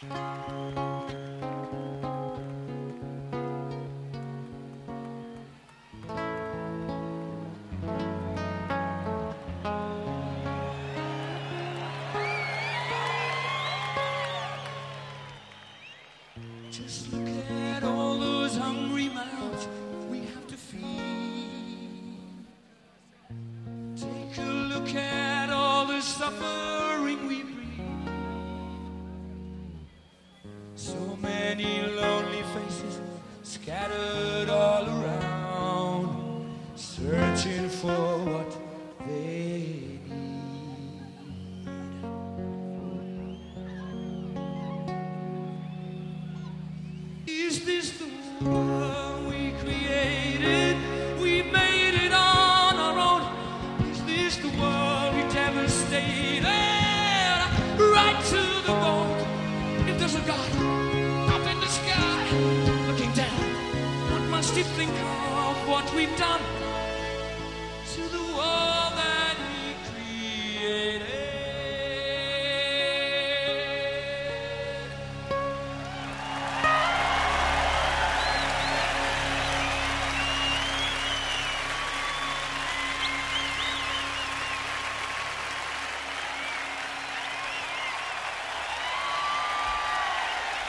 Just look at all those hungry mouths scattered all around, searching for what they need. Is this the world we created? We made it on our own. Is this the world we devastated? Right to the bone. He think of what we've done to the world?